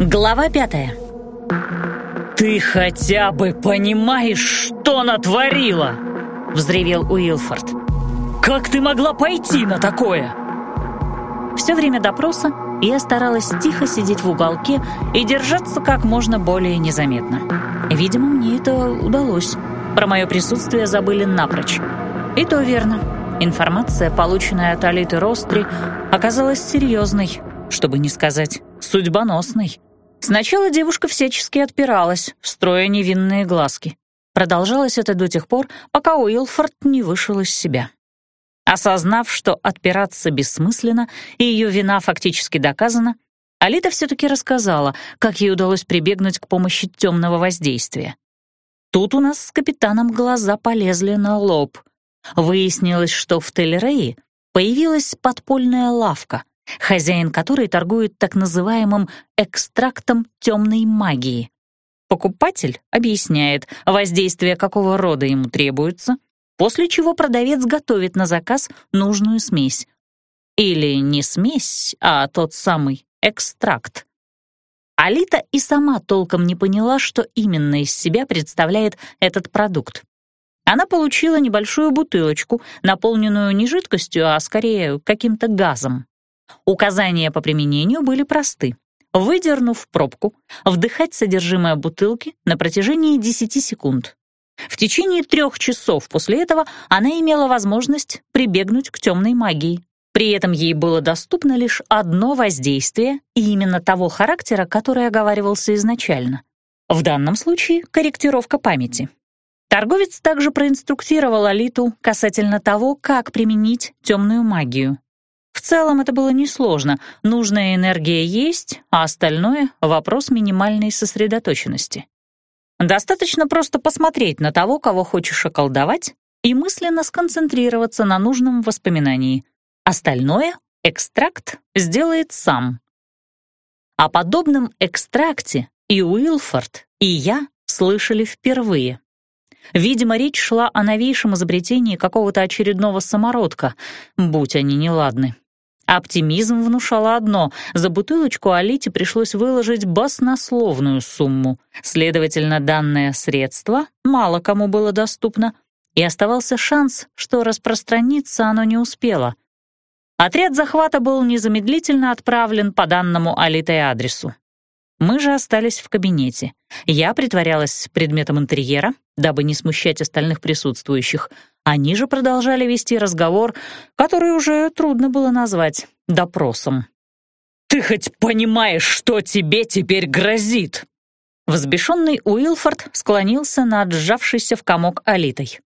Глава пятая. «Ты хотя бы понимаешь, что натворила?» — взревел Уилфорд. «Как ты могла пойти на такое?» Все время допроса я старалась тихо сидеть в уголке и держаться как можно более незаметно. Видимо, мне это удалось. Про мое присутствие забыли напрочь. И то верно. Информация, полученная от Алиты Ростри, оказалась серьезной, чтобы не сказать судьбоносной. Сначала девушка всячески отпиралась, строя невинные глазки. Продолжалось это до тех пор, пока Уилфорд не вышел из себя. Осознав, что отпираться бессмысленно и ее вина фактически доказана, Алита все-таки рассказала, как ей удалось прибегнуть к помощи темного воздействия. Тут у нас с капитаном глаза полезли на лоб. Выяснилось, что в Телерее появилась подпольная лавка, хозяин которой торгует так называемым экстрактом темной магии. Покупатель объясняет, воздействие какого рода ему требуется, после чего продавец готовит на заказ нужную смесь. Или не смесь, а тот самый экстракт. Алита и сама толком не поняла, что именно из себя представляет этот продукт. Она получила небольшую бутылочку, наполненную не жидкостью, а скорее каким-то газом. Указания по применению были просты. Выдернув пробку, вдыхать содержимое бутылки на протяжении 10 секунд. В течение трех часов после этого она имела возможность прибегнуть к темной магии. При этом ей было доступно лишь одно воздействие, и именно того характера, который оговаривался изначально. В данном случае корректировка памяти. Торговец также проинструктировал Алиту касательно того, как применить темную магию. Целом это было несложно, нужная энергия есть, а остальное — вопрос минимальной сосредоточенности. Достаточно просто посмотреть на того, кого хочешь околдовать, и мысленно сконцентрироваться на нужном воспоминании. Остальное экстракт сделает сам. О подобном экстракте и Уилфорд, и я слышали впервые. Видимо, речь шла о новейшем изобретении какого-то очередного самородка, будь они неладны. Оптимизм внушало одно — за бутылочку Алите пришлось выложить баснословную сумму. Следовательно, данное средство мало кому было доступно, и оставался шанс, что распространиться оно не успело. Отряд захвата был незамедлительно отправлен по данному Алитой адресу. Мы же остались в кабинете. Я притворялась предметом интерьера, дабы не смущать остальных присутствующих. Они же продолжали вести разговор, который уже трудно было назвать допросом. «Ты хоть понимаешь, что тебе теперь грозит?» Взбешенный Уилфорд склонился над сжавшейся в комок Алитой.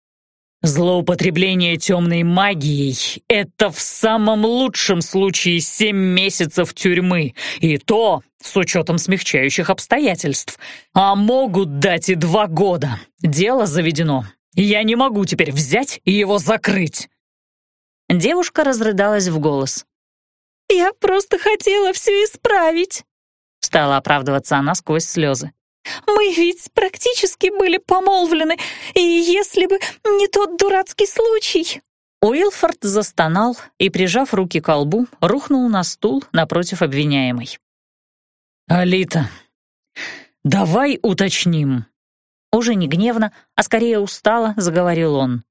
Злоупотребление темной магией — это в самом лучшем случае семь месяцев тюрьмы, и то с учетом смягчающих обстоятельств. А могут дать и два года. Дело заведено. Я не могу теперь взять и его закрыть. Девушка разрыдалась в голос. «Я просто хотела все исправить», — стала оправдываться она сквозь слезы. Мы ведь практически были помолвлены, и если бы не тот дурацкий случай...» Уилфорд застонал и, прижав руки к лбу, рухнул на стул напротив обвиняемой. «Алита, давай уточним». Уже не гневно, а скорее устало, заговорил он.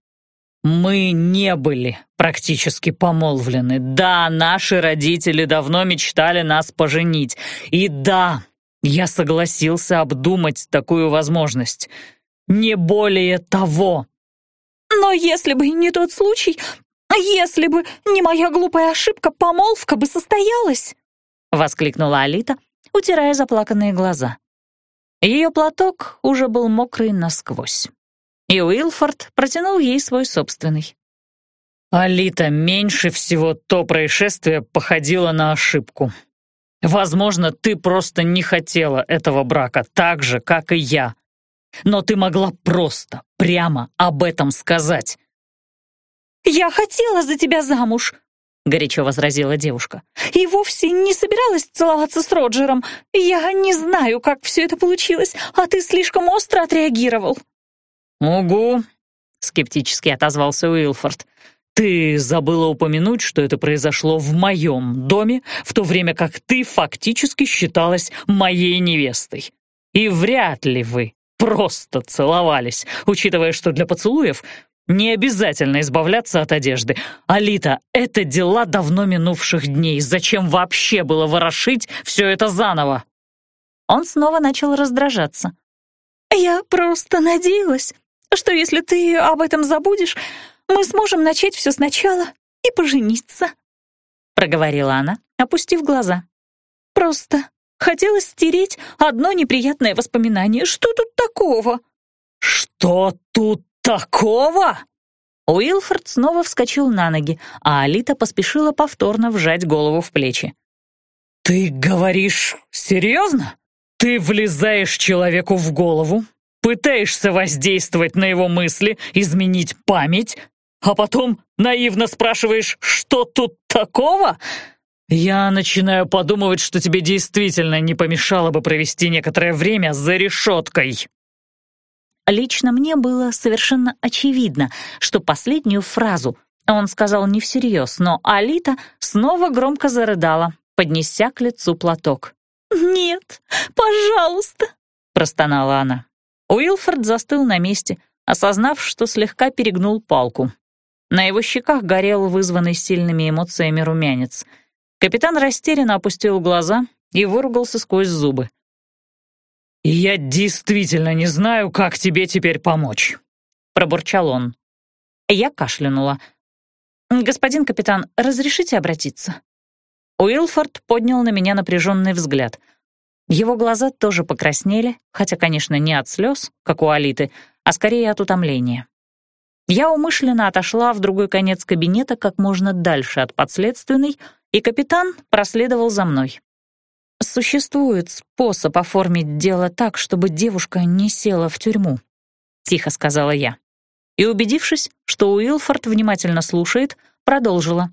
«Мы не были практически помолвлены. Да, наши родители давно мечтали нас поженить. И да, я согласился обдумать такую возможность. Не более того. Но если бы не тот случай, если бы не моя глупая ошибка, помолвка бы состоялась, воскликнула Алита, утирая заплаканные глаза. Ее платок уже был мокрый насквозь. И Уилфорд протянул ей свой собственный. «Алита, меньше всего то происшествие походило на ошибку», Возможно, ты просто не хотела этого брака так же, как и я. Но ты могла просто, прямо об этом сказать. «Я хотела за тебя замуж», — горячо возразила девушка. «И вовсе не собиралась целоваться с Роджером. Я не знаю, как все это получилось, а ты слишком остро отреагировал». «Угу», — скептически отозвался Уилфорд. Ты забыла упомянуть, что это произошло в моем доме, в то время как ты фактически считалась моей невестой. И вряд ли вы просто целовались, учитывая, что для поцелуев не обязательно избавляться от одежды. Алита, это дела давно минувших дней. Зачем вообще было ворошить все это заново? Он снова начал раздражаться. «Я просто надеялась, что если ты об этом забудешь, мы сможем начать все сначала и пожениться», — проговорила она, опустив глаза. «Просто хотелось стереть одно неприятное воспоминание. Что тут такого?» «Что тут такого?» Уилфорд снова вскочил на ноги, а Алита поспешила повторно вжать голову в плечи. «Ты говоришь серьезно? Ты влезаешь человеку в голову, пытаешься воздействовать на его мысли, изменить память, а потом наивно спрашиваешь, что тут такого? Я начинаю подумывать, что тебе действительно не помешало бы провести некоторое время за решеткой. Лично мне было совершенно очевидно, что последнюю фразу он сказал не всерьез, но Алита снова громко зарыдала, поднеся к лицу платок. «Нет, пожалуйста!» — простонала она. Уилфорд застыл на месте, осознав, что слегка перегнул палку. На его щеках горел вызванный сильными эмоциями румянец. Капитан растерянно опустил глаза и выругался сквозь зубы. «Я действительно не знаю, как тебе теперь помочь», — пробурчал он. Я кашлянула. «Господин капитан, разрешите обратиться?» Уилфорд поднял на меня напряженный взгляд. Его глаза тоже покраснели, хотя, конечно, не от слез, как у Алиты, а скорее от утомления. Я умышленно отошла в другой конец кабинета как можно дальше от подследственной, и капитан проследовал за мной. «Существует способ оформить дело так, чтобы девушка не села в тюрьму», — тихо сказала я. И, убедившись, что Уилфорд внимательно слушает, продолжила.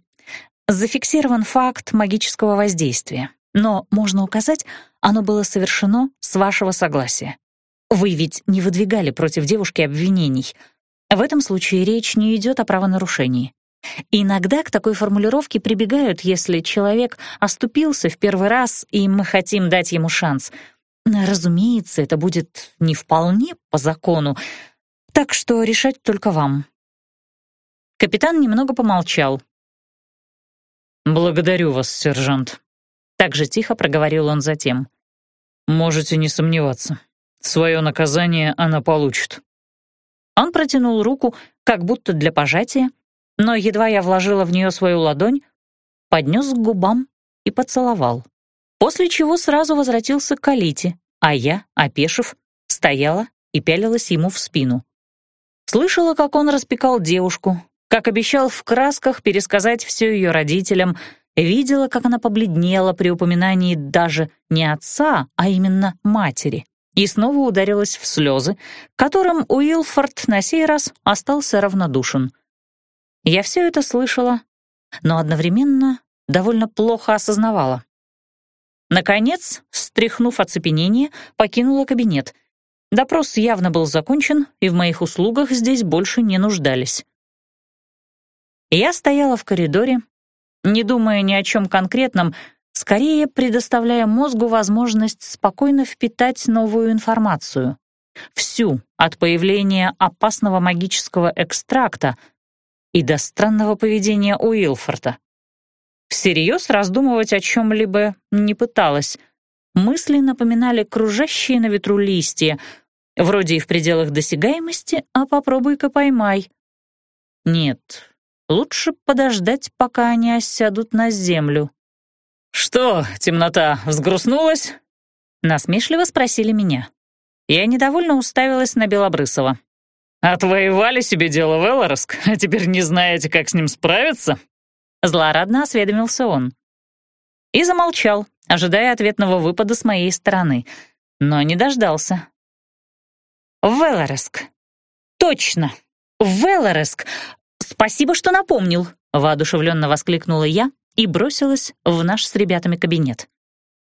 «Зафиксирован факт магического воздействия, но можно указать, оно было совершено с вашего согласия. Вы ведь не выдвигали против девушки обвинений — в этом случае речь не идет о правонарушении. Иногда к такой формулировке прибегают, если человек оступился в первый раз, и мы хотим дать ему шанс. Разумеется, это будет не вполне по закону, так что решать только вам. Капитан немного помолчал. «Благодарю вас, сержант», — так же тихо проговорил он затем. «Можете не сомневаться. Свое наказание она получит». Он протянул руку, как будто для пожатия, но едва я вложила в нее свою ладонь, поднес к губам и поцеловал. После чего сразу возвратился к Алите, а я, опешив, стояла и пялилась ему в спину. Слышала, как он распекал девушку, как обещал в красках пересказать все ее родителям, видела, как она побледнела при упоминании даже не отца, а именно матери и снова ударилась в слезы, которым Уилфорд на сей раз остался равнодушен. Я все это слышала, но одновременно довольно плохо осознавала. Наконец, стряхнув оцепенение, покинула кабинет. Допрос явно был закончен, и в моих услугах здесь больше не нуждались. Я стояла в коридоре, не думая ни о чем конкретном, скорее предоставляя мозгу возможность спокойно впитать новую информацию. Всю, от появления опасного магического экстракта и до странного поведения Уилфорта. Всерьез раздумывать о чем-либо не пыталась. Мысли напоминали кружащие на ветру листья, вроде и в пределах досягаемости, а попробуй-ка поймай. Нет, лучше подождать, пока они осядут на землю. «Что, темнота взгрустнулась?» Насмешливо спросили меня. Я недовольно уставилась на Белобрысова. «Отвоевали себе дело в Элороск, а теперь не знаете, как с ним справиться?» Злорадно осведомился он. И замолчал, ожидая ответного выпада с моей стороны, но не дождался. «Велороск! Точно! Велороск! Спасибо, что напомнил!» — воодушевленно воскликнула я, и бросилась в наш с ребятами кабинет.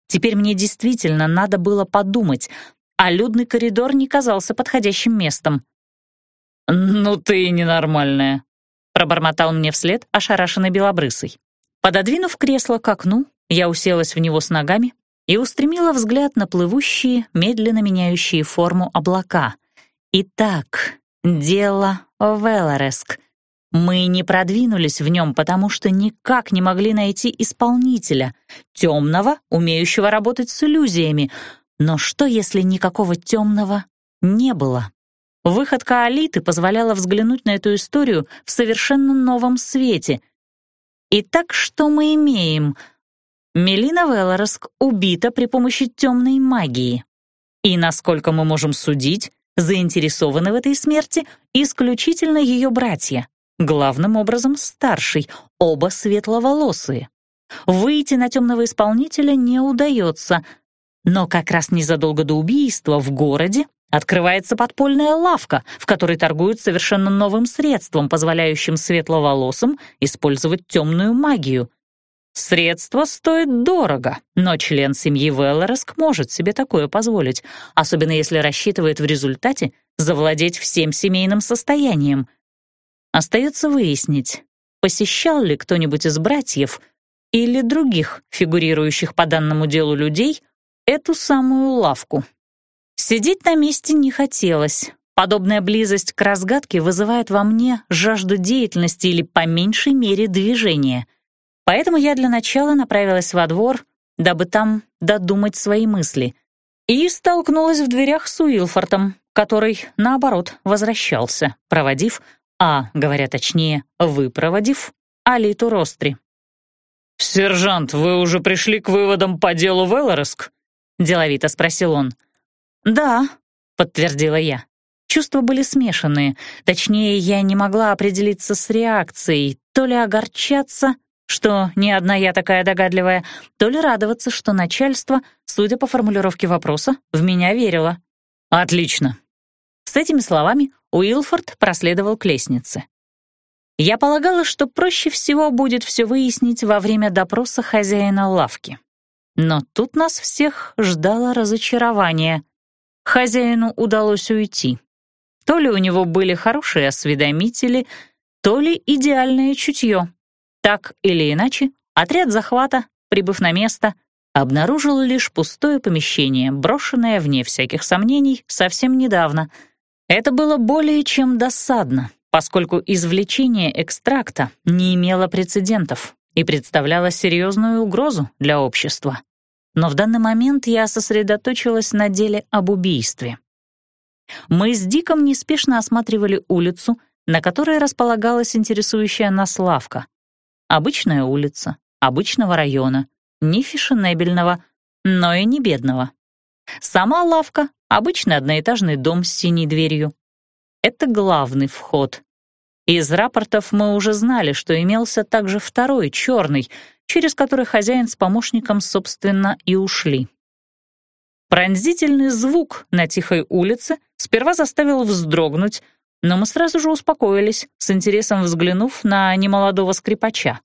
Теперь мне действительно надо было подумать, а людный коридор не казался подходящим местом. «Ну ты ненормальная», пробормотал мне вслед ошарашенный белобрысый. Пододвинув кресло к окну, я уселась в него с ногами и устремила взгляд на плывущие, медленно меняющие форму облака. Итак, дело Велореск. Мы не продвинулись в нем, потому что никак не могли найти исполнителя, темного, умеющего работать с иллюзиями. Но что, если никакого темного не было? Выходка Алиты позволяла взглянуть на эту историю в совершенно новом свете. Итак, что мы имеем? Мелина Велороск убита при помощи темной магии. И, насколько мы можем судить, заинтересованы в этой смерти исключительно ее братья главным образом старший, оба светловолосые. Выйти на темного исполнителя не удается, но как раз незадолго до убийства в городе открывается подпольная лавка, в которой торгуют совершенно новым средством, позволяющим светловолосым использовать темную магию. Средство стоит дорого, но член семьи Веллореск может себе такое позволить, особенно если рассчитывает в результате завладеть всем семейным состоянием — Остается выяснить, посещал ли кто-нибудь из братьев или других фигурирующих по данному делу людей эту самую лавку. Сидеть на месте не хотелось. Подобная близость к разгадке вызывает во мне жажду деятельности или, по меньшей мере, движения. Поэтому я для начала направилась во двор, дабы там додумать свои мысли, и столкнулась в дверях с Уилфортом, который, наоборот, возвращался, проводив а, говоря точнее, выпроводив Алиту Ростри. «Сержант, вы уже пришли к выводам по делу Велореск?» — деловито спросил он. «Да», — подтвердила я. Чувства были смешанные, точнее, я не могла определиться с реакцией, то ли огорчаться, что не одна я такая догадливая, то ли радоваться, что начальство, судя по формулировке вопроса, в меня верило. «Отлично». С этими словами Уилфорд проследовал к лестнице. Я полагала, что проще всего будет все выяснить во время допроса хозяина лавки. Но тут нас всех ждало разочарование. Хозяину удалось уйти. То ли у него были хорошие осведомители, то ли идеальное чутье. Так или иначе, отряд захвата, прибыв на место, обнаружил лишь пустое помещение, брошенное, вне всяких сомнений, совсем недавно — это было более чем досадно, поскольку извлечение экстракта не имело прецедентов и представляло серьезную угрозу для общества. Но в данный момент я сосредоточилась на деле об убийстве. Мы с Диком неспешно осматривали улицу, на которой располагалась интересующая нас лавка. Обычная улица, обычного района, не фешенебельного, но и не бедного. Сама лавка Обычный одноэтажный дом с синей дверью. Это главный вход. Из рапортов мы уже знали, что имелся также второй, черный, через который хозяин с помощником, собственно, и ушли. Пронзительный звук на тихой улице сперва заставил вздрогнуть, но мы сразу же успокоились, с интересом взглянув на немолодого скрипача.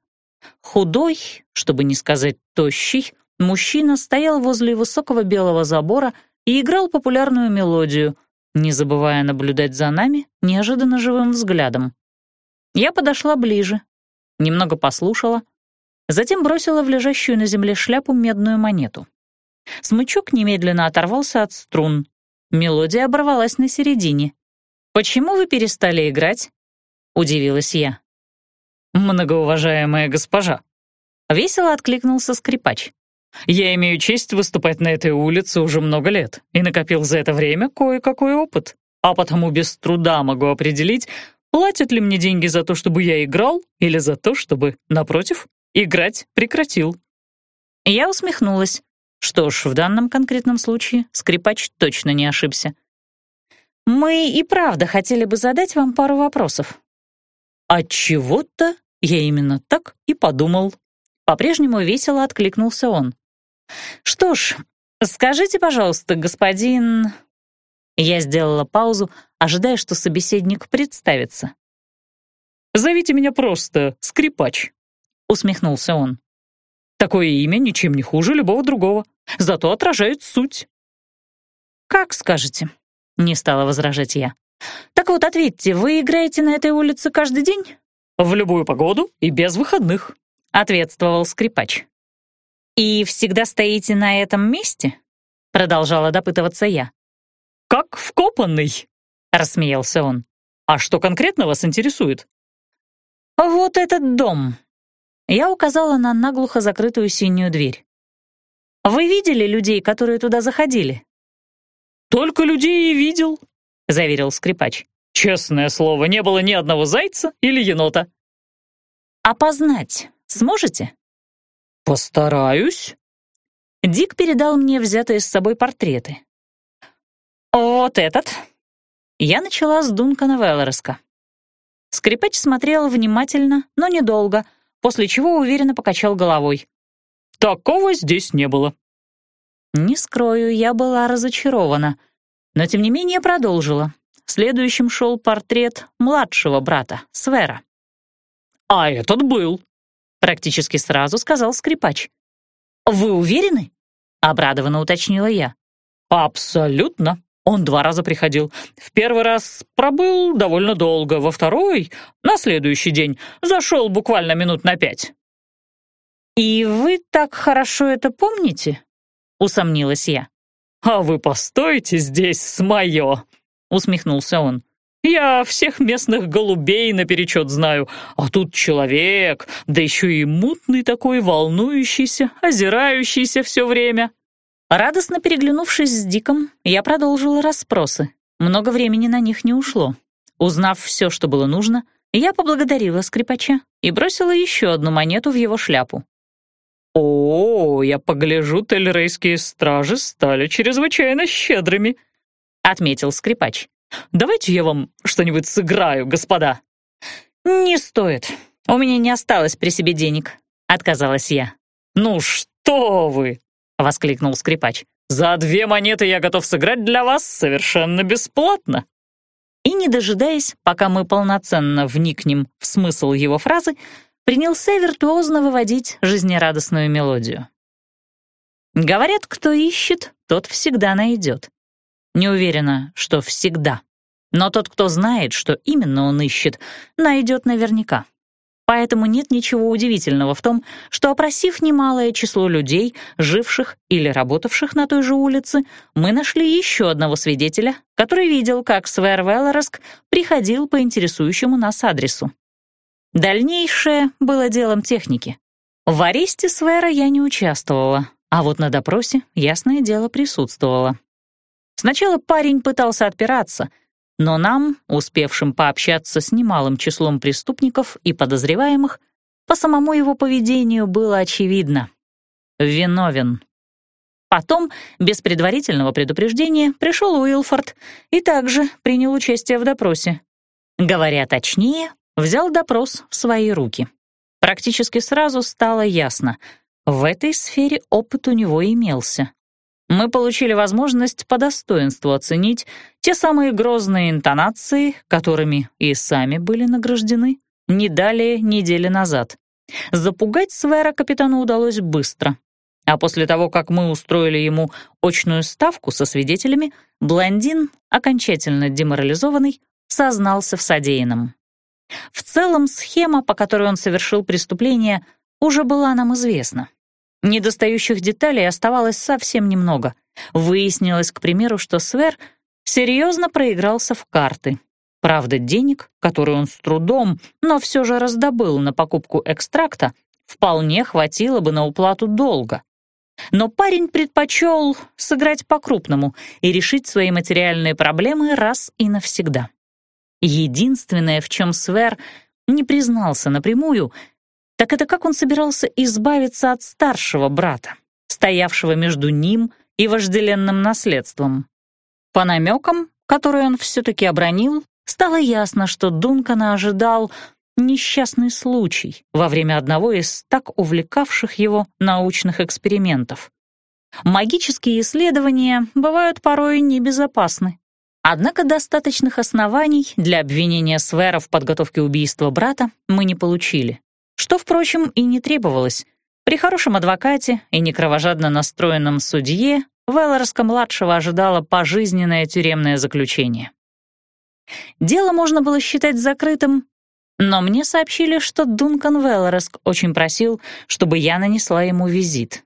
Худой, чтобы не сказать тощий, мужчина стоял возле высокого белого забора и играл популярную мелодию, не забывая наблюдать за нами неожиданно живым взглядом. Я подошла ближе, немного послушала, затем бросила в лежащую на земле шляпу медную монету. Смычок немедленно оторвался от струн. Мелодия оборвалась на середине. «Почему вы перестали играть?» — удивилась я. «Многоуважаемая госпожа», — весело откликнулся скрипач. Я имею честь выступать на этой улице уже много лет и накопил за это время кое-какой опыт, а потому без труда могу определить, платят ли мне деньги за то, чтобы я играл, или за то, чтобы, напротив, играть прекратил. Я усмехнулась. Что ж, в данном конкретном случае скрипач точно не ошибся. Мы и правда хотели бы задать вам пару вопросов. От чего-то я именно так и подумал. По-прежнему весело откликнулся он. «Что ж, скажите, пожалуйста, господин...» Я сделала паузу, ожидая, что собеседник представится. «Зовите меня просто Скрипач», — усмехнулся он. «Такое имя ничем не хуже любого другого, зато отражает суть». «Как скажете», — не стала возражать я. «Так вот, ответьте, вы играете на этой улице каждый день?» В любую погоду и без выходных», — ответствовал скрипач. «И всегда стоите на этом месте?» — продолжала допытываться я. «Как вкопанный», — рассмеялся он. «А что конкретно вас интересует?» «Вот этот дом». Я указала на наглухо закрытую синюю дверь. «Вы видели людей, которые туда заходили?» «Только людей и видел», — заверил скрипач. «Честное слово, не было ни одного зайца или енота». «Опознать сможете?» «Постараюсь». Дик передал мне взятые с собой портреты. «Вот этот». Я начала с Дункана Веллереска. Скрипач смотрел внимательно, но недолго, после чего уверенно покачал головой. «Такого здесь не было». Не скрою, я была разочарована, но тем не менее продолжила. Следующим шел портрет младшего брата, Свера. «А этот был», — практически сразу сказал скрипач. «Вы уверены?» — обрадованно уточнила я. «Абсолютно. Он два раза приходил. В первый раз пробыл довольно долго, во второй, на следующий день, зашел буквально минут на пять». «И вы так хорошо это помните?» — усомнилась я. «А вы постойте здесь с моё!» — усмехнулся он. «Я всех местных голубей наперечет знаю, а тут человек, да еще и мутный такой, волнующийся, озирающийся все время». Радостно переглянувшись с Диком, я продолжила расспросы. Много времени на них не ушло. Узнав все, что было нужно, я поблагодарила скрипача и бросила еще одну монету в его шляпу. «О, я погляжу, тельрейские стражи стали чрезвычайно щедрыми», — отметил скрипач. «Давайте я вам что-нибудь сыграю, господа». «Не стоит. У меня не осталось при себе денег», — отказалась я. «Ну что вы!» — воскликнул скрипач. «За две монеты я готов сыграть для вас совершенно бесплатно». И, не дожидаясь, пока мы полноценно вникнем в смысл его фразы, принялся виртуозно выводить жизнерадостную мелодию. Говорят, кто ищет, тот всегда найдет. Не уверена, что всегда. Но тот, кто знает, что именно он ищет, найдет наверняка. Поэтому нет ничего удивительного в том, что, опросив немалое число людей, живших или работавших на той же улице, мы нашли еще одного свидетеля, который видел, как Свер Веллороск приходил по интересующему нас адресу. Дальнейшее было делом техники. В аресте Свера я не участвовала, а вот на допросе, ясное дело, присутствовала. Сначала парень пытался отпираться — но нам, успевшим пообщаться с немалым числом преступников и подозреваемых, по самому его поведению было очевидно. Виновен. Потом, без предварительного предупреждения, пришел Уилфорд и также принял участие в допросе. Говоря точнее, взял допрос в свои руки. Практически сразу стало ясно, в этой сфере опыт у него имелся мы получили возможность по достоинству оценить те самые грозные интонации, которыми и сами были награждены не далее недели назад. Запугать Свера капитану удалось быстро. А после того, как мы устроили ему очную ставку со свидетелями, блондин, окончательно деморализованный, сознался в содеянном. В целом, схема, по которой он совершил преступление, уже была нам известна. Недостающих деталей оставалось совсем немного. Выяснилось, к примеру, что Свер серьезно проигрался в карты. Правда, денег, которые он с трудом, но все же раздобыл на покупку экстракта, вполне хватило бы на уплату долга. Но парень предпочел сыграть по-крупному и решить свои материальные проблемы раз и навсегда. Единственное, в чем Свер не признался напрямую, так это как он собирался избавиться от старшего брата, стоявшего между ним и вожделенным наследством. По намекам, которые он все-таки обронил, стало ясно, что Дункана ожидал несчастный случай во время одного из так увлекавших его научных экспериментов. Магические исследования бывают порой небезопасны. Однако достаточных оснований для обвинения Свера в подготовке убийства брата мы не получили. Что, впрочем, и не требовалось. При хорошем адвокате и некровожадно настроенном судье Велларска-младшего ожидало пожизненное тюремное заключение. Дело можно было считать закрытым, Но мне сообщили, что Дункан Веллореск очень просил, чтобы я нанесла ему визит.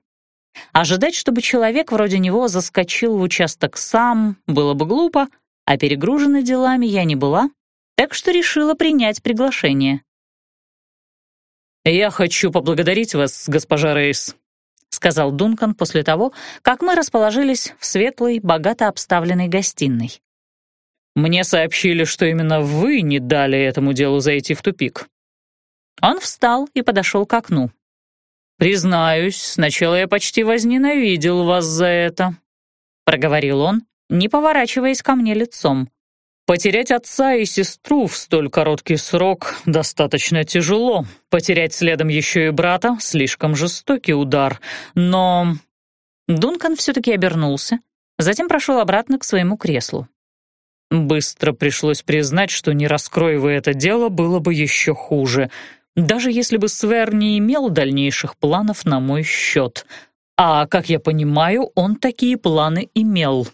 Ожидать, чтобы человек вроде него заскочил в участок сам, было бы глупо, а перегружена делами я не была, так что решила принять приглашение. «Я хочу поблагодарить вас, госпожа Рейс», — сказал Дункан после того, как мы расположились в светлой, богато обставленной гостиной. «Мне сообщили, что именно вы не дали этому делу зайти в тупик». Он встал и подошел к окну. «Признаюсь, сначала я почти возненавидел вас за это», — проговорил он, не поворачиваясь ко мне лицом. «Потерять отца и сестру в столь короткий срок достаточно тяжело. Потерять следом еще и брата — слишком жестокий удар. Но...» Дункан все-таки обернулся, затем прошел обратно к своему креслу. Быстро пришлось признать, что не раскрой это дело, было бы еще хуже — даже если бы Свер не имел дальнейших планов на мой счет. А, как я понимаю, он такие планы имел.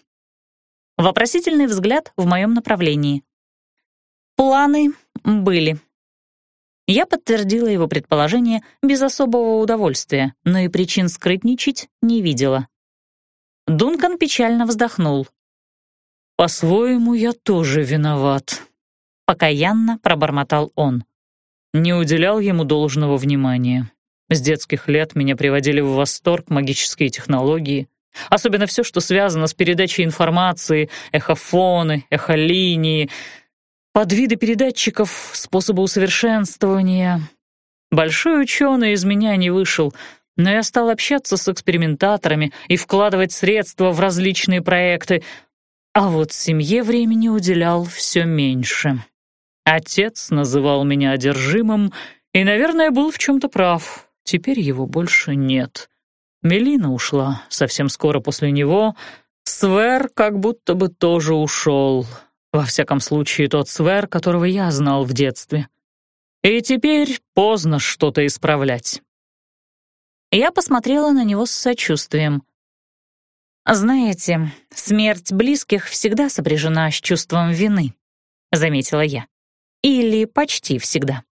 Вопросительный взгляд в моем направлении. Планы были. Я подтвердила его предположение без особого удовольствия, но и причин скрытничать не видела. Дункан печально вздохнул. «По-своему, я тоже виноват», — покаянно пробормотал он не уделял ему должного внимания. С детских лет меня приводили в восторг магические технологии, особенно все, что связано с передачей информации, эхофоны, эхолинии, подвиды передатчиков, способы усовершенствования. Большой ученый из меня не вышел, но я стал общаться с экспериментаторами и вкладывать средства в различные проекты, а вот семье времени уделял все меньше. Отец называл меня одержимым и, наверное, был в чем-то прав. Теперь его больше нет. Мелина ушла совсем скоро после него. Свер как будто бы тоже ушел. Во всяком случае, тот Свер, которого я знал в детстве. И теперь поздно что-то исправлять. Я посмотрела на него с сочувствием. «Знаете, смерть близких всегда сопряжена с чувством вины», — заметила я. Или почти всегда.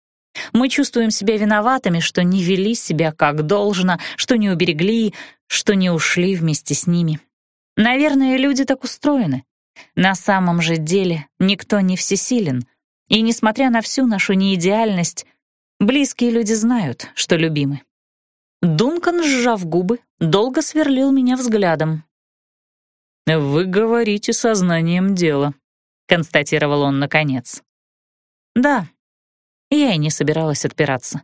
Мы чувствуем себя виноватыми, что не вели себя как должно, что не уберегли, что не ушли вместе с ними. Наверное, люди так устроены. На самом же деле никто не всесилен. И несмотря на всю нашу неидеальность, близкие люди знают, что любимы. Дункан, сжав губы, долго сверлил меня взглядом. «Вы говорите сознанием дела», — констатировал он наконец. Да, я и не собиралась отпираться.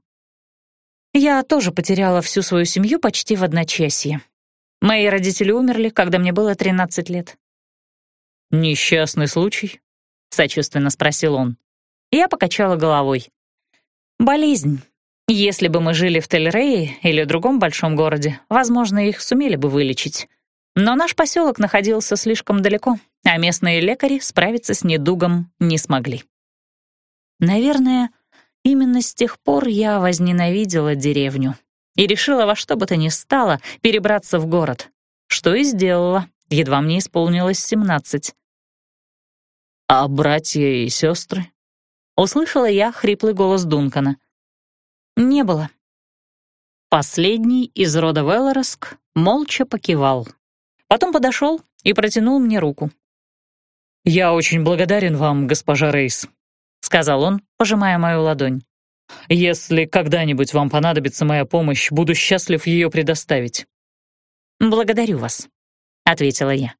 Я тоже потеряла всю свою семью почти в одночасье. Мои родители умерли, когда мне было 13 лет. «Несчастный случай?» — сочувственно спросил он. Я покачала головой. «Болезнь. Если бы мы жили в Тель-Рее или другом большом городе, возможно, их сумели бы вылечить. Но наш поселок находился слишком далеко, а местные лекари справиться с недугом не смогли. Наверное, именно с тех пор я возненавидела деревню и решила во что бы то ни стало перебраться в город, что и сделала, едва мне исполнилось семнадцать. «А братья и сестры?» — услышала я хриплый голос Дункана. «Не было». Последний из рода Велороск молча покивал. Потом подошел и протянул мне руку. «Я очень благодарен вам, госпожа Рейс», — сказал он, пожимая мою ладонь. «Если когда-нибудь вам понадобится моя помощь, буду счастлив ее предоставить». «Благодарю вас», — ответила я.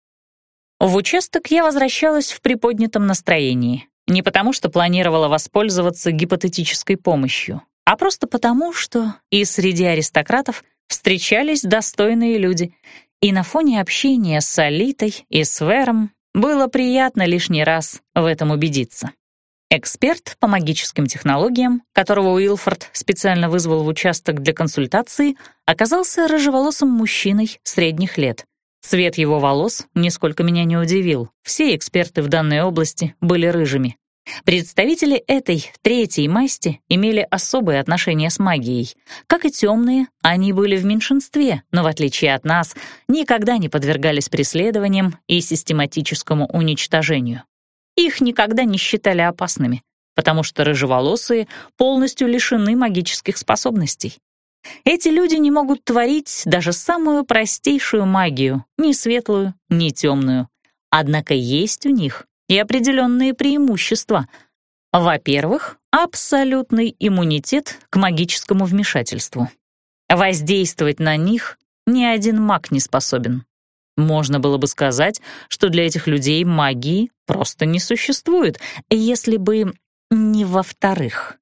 В участок я возвращалась в приподнятом настроении. Не потому, что планировала воспользоваться гипотетической помощью, а просто потому, что и среди аристократов встречались достойные люди, и на фоне общения с Алитой и с Вером было приятно лишний раз в этом убедиться. Эксперт по магическим технологиям, которого Уилфорд специально вызвал в участок для консультации, оказался рыжеволосым мужчиной средних лет. Цвет его волос нисколько меня не удивил. Все эксперты в данной области были рыжими. Представители этой третьей масти имели особые отношения с магией. Как и темные, они были в меньшинстве, но в отличие от нас, никогда не подвергались преследованиям и систематическому уничтожению. Их никогда не считали опасными. потому что рыжеволосые полностью лишены магических способностей. Эти люди не могут творить даже самую простейшую магию, ни светлую, ни темную. Однако есть у них и определенные преимущества. Во-первых, абсолютный иммунитет к магическому вмешательству. Воздействовать на них ни один маг не способен. Можно было бы сказать, что для этих людей магии просто не существует, если бы не во-вторых.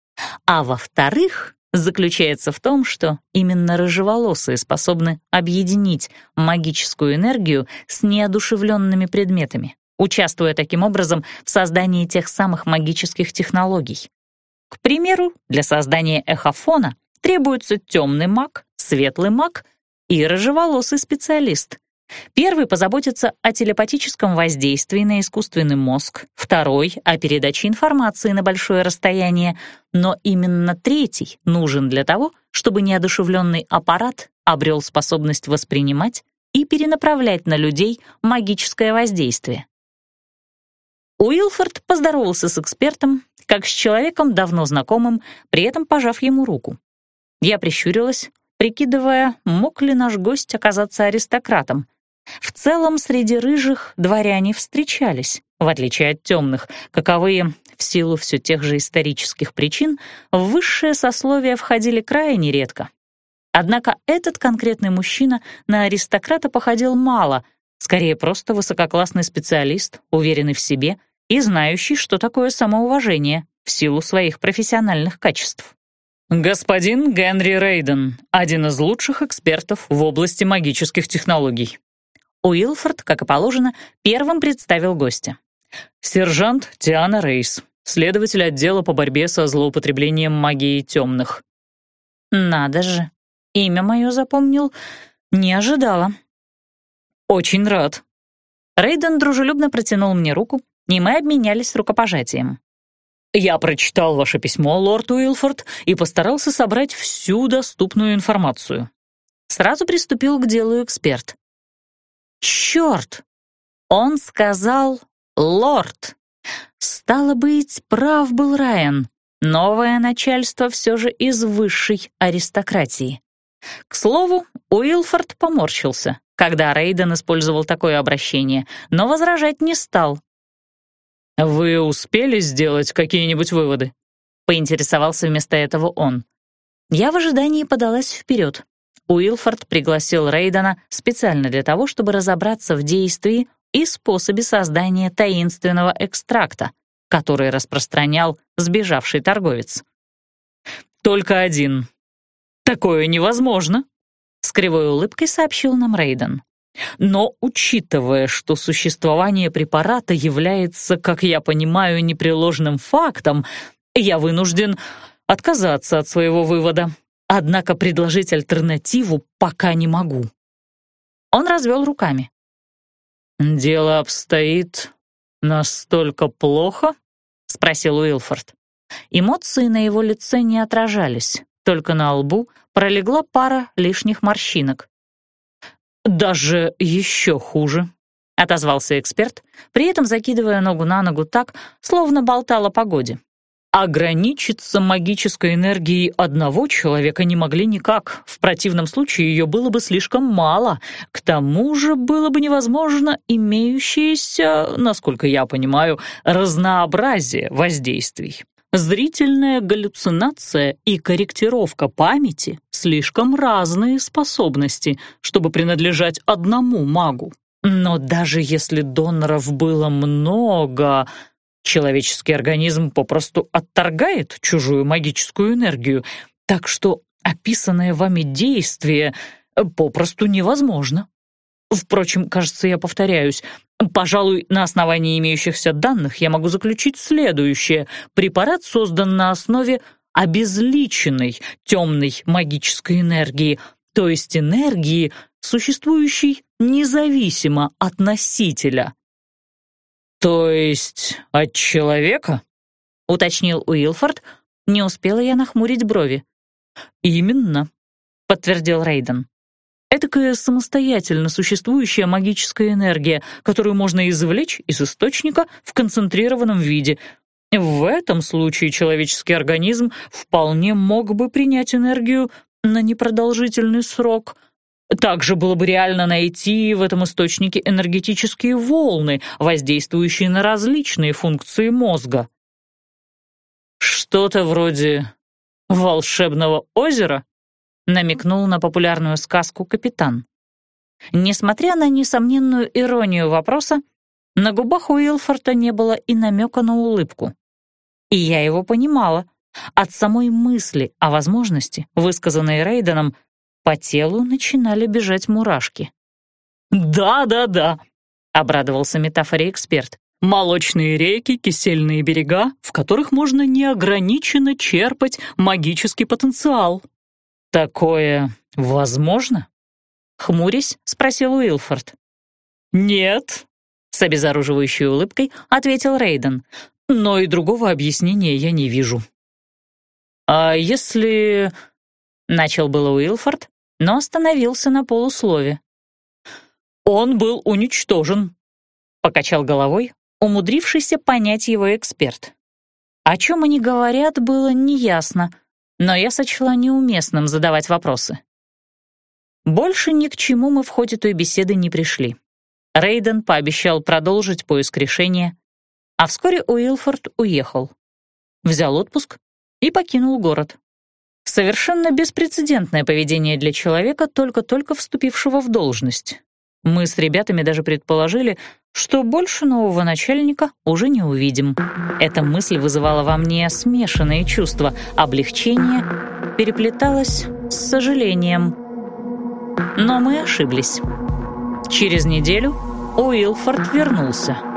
А во-вторых, заключается в том, что именно рыжеволосые способны объединить магическую энергию с неодушевленными предметами, участвуя таким образом в создании тех самых магических технологий. К примеру, для создания эхофона требуется темный маг, светлый маг и рыжеволосый специалист. Первый позаботится о телепатическом воздействии на искусственный мозг, второй — о передаче информации на большое расстояние, но именно третий нужен для того, чтобы неодушевленный аппарат обрел способность воспринимать и перенаправлять на людей магическое воздействие. Уилфорд поздоровался с экспертом, как с человеком давно знакомым, при этом пожав ему руку. Я прищурилась, прикидывая, мог ли наш гость оказаться аристократом — в целом среди рыжих дворяне встречались, в отличие от темных, каковые, в силу все тех же исторических причин, в высшее сословие входили крайне редко. Однако этот конкретный мужчина на аристократа походил мало, скорее просто высококлассный специалист, уверенный в себе и знающий, что такое самоуважение в силу своих профессиональных качеств. «Господин Генри Рейден, один из лучших экспертов в области магических технологий», Уилфорд, как и положено, первым представил гостя. «Сержант Тиана Рейс, следователь отдела по борьбе со злоупотреблением магии темных». «Надо же, имя мое запомнил, не ожидала». «Очень рад». Рейден дружелюбно протянул мне руку, и мы обменялись рукопожатием. «Я прочитал ваше письмо, лорд Уилфорд, и постарался собрать всю доступную информацию». Сразу приступил к делу эксперт. Черт! Он сказал «лорд». Стало быть, прав был Райан. Новое начальство все же из высшей аристократии. К слову, Уилфорд поморщился, когда Рейден использовал такое обращение, но возражать не стал. «Вы успели сделать какие-нибудь выводы?» — поинтересовался вместо этого он. Я в ожидании подалась вперед. Уилфорд пригласил Рейдена специально для того, чтобы разобраться в действии и способе создания таинственного экстракта, который распространял сбежавший торговец. «Только один. Такое невозможно», — с кривой улыбкой сообщил нам Рейден. «Но учитывая, что существование препарата является, как я понимаю, непреложным фактом, я вынужден отказаться от своего вывода. Однако предложить альтернативу пока не могу. Он развел руками. «Дело обстоит настолько плохо?» — спросил Уилфорд. Эмоции на его лице не отражались, только на лбу пролегла пара лишних морщинок. «Даже еще хуже», — отозвался эксперт, при этом закидывая ногу на ногу так, словно болтал о погоде. Ограничиться магической энергией одного человека не могли никак, в противном случае ее было бы слишком мало. К тому же было бы невозможно имеющееся, насколько я понимаю, разнообразие воздействий. Зрительная галлюцинация и корректировка памяти — слишком разные способности, чтобы принадлежать одному магу. Но даже если доноров было много, Человеческий организм попросту отторгает чужую магическую энергию, так что описанное вами действие э, попросту невозможно. Впрочем, кажется, я повторяюсь. Пожалуй, на основании имеющихся данных я могу заключить следующее. Препарат создан на основе обезличенной темной магической энергии, то есть энергии, существующей независимо от носителя. «То есть от человека?» — уточнил Уилфорд. Не успела я нахмурить брови. «Именно», — подтвердил Рейден. «Этакая самостоятельно существующая магическая энергия, которую можно извлечь из источника в концентрированном виде. В этом случае человеческий организм вполне мог бы принять энергию на непродолжительный срок. Также было бы реально найти в этом источнике энергетические волны, воздействующие на различные функции мозга. Что-то вроде волшебного озера? намекнул на популярную сказку капитан. Несмотря на несомненную иронию вопроса, на губах Уилфорта не было и намека на улыбку. И я его понимала. От самой мысли о возможности, высказанной Рейденом, по телу начинали бежать мурашки. «Да-да-да», — обрадовался метафоре эксперт. «Молочные реки, кисельные берега, в которых можно неограниченно черпать магический потенциал». «Такое возможно?» — хмурясь, спросил Уилфорд. «Нет», — с обезоруживающей улыбкой ответил Рейден но и другого объяснения я не вижу. «А если...» — начал было Уилфорд, но остановился на полуслове. «Он был уничтожен», — покачал головой, умудрившийся понять его эксперт. О чем они говорят, было неясно, но я сочла неуместным задавать вопросы. Больше ни к чему мы в ходе той беседы не пришли. Рейден пообещал продолжить поиск решения, а вскоре Уилфорд уехал. Взял отпуск и покинул город. Совершенно беспрецедентное поведение для человека, только-только вступившего в должность. Мы с ребятами даже предположили, что больше нового начальника уже не увидим. Эта мысль вызывала во мне смешанные чувства. Облегчение переплеталось с сожалением. Но мы ошиблись. Через неделю Уилфорд вернулся.